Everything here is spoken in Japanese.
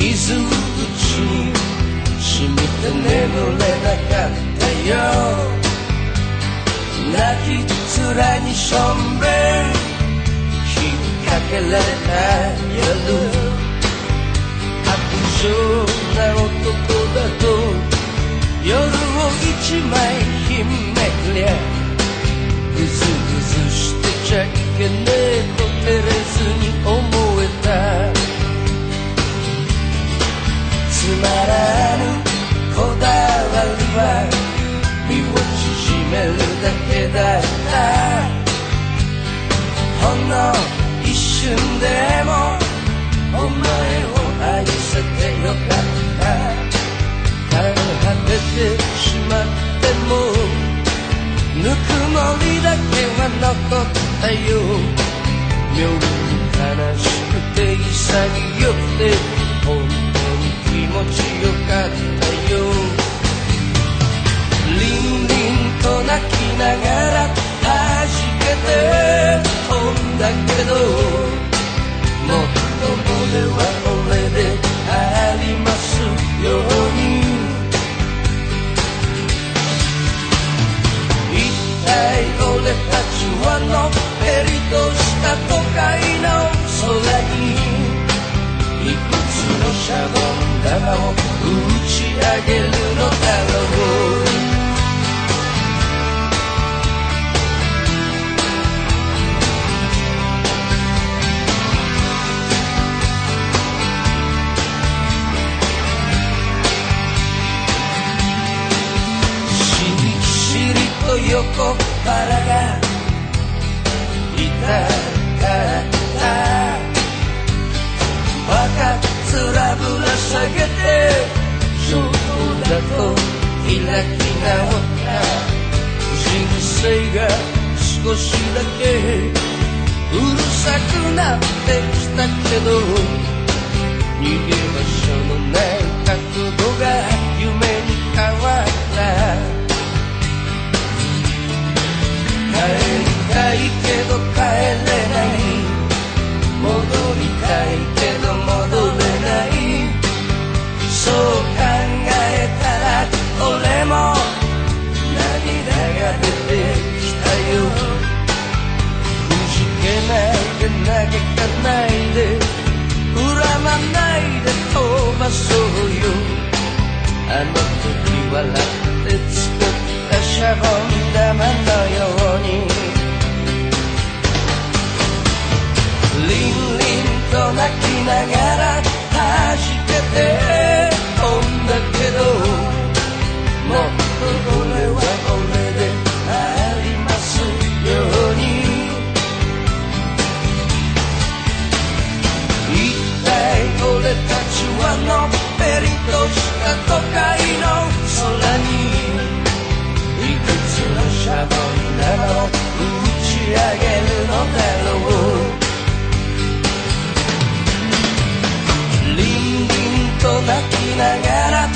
isn't the truth. She met the never let I got the young. Naki tsurani shombe. She kakele yalu. Da to. Yoru wo ichimai himekle. Üzü üzüştü çekene koteresin. 瞬でもお前を愛せてよかった。枯れ果ててしまってもぬくもりだけは残ったよ。妙に悲しくて潔くて本当に気持ちよかったよ。リンリンと泣きながら弾けて飛んだけど俺たちはのっぺりとした都会の空にいくつのシャボン玉を打ち上げるのだろう。しりしりと横腹が痛かった。バカつらぶら下げて証拠だと開き直った。人生が少しだけうるさくなってきたけど逃げ場所のない角度が夢らないでときながら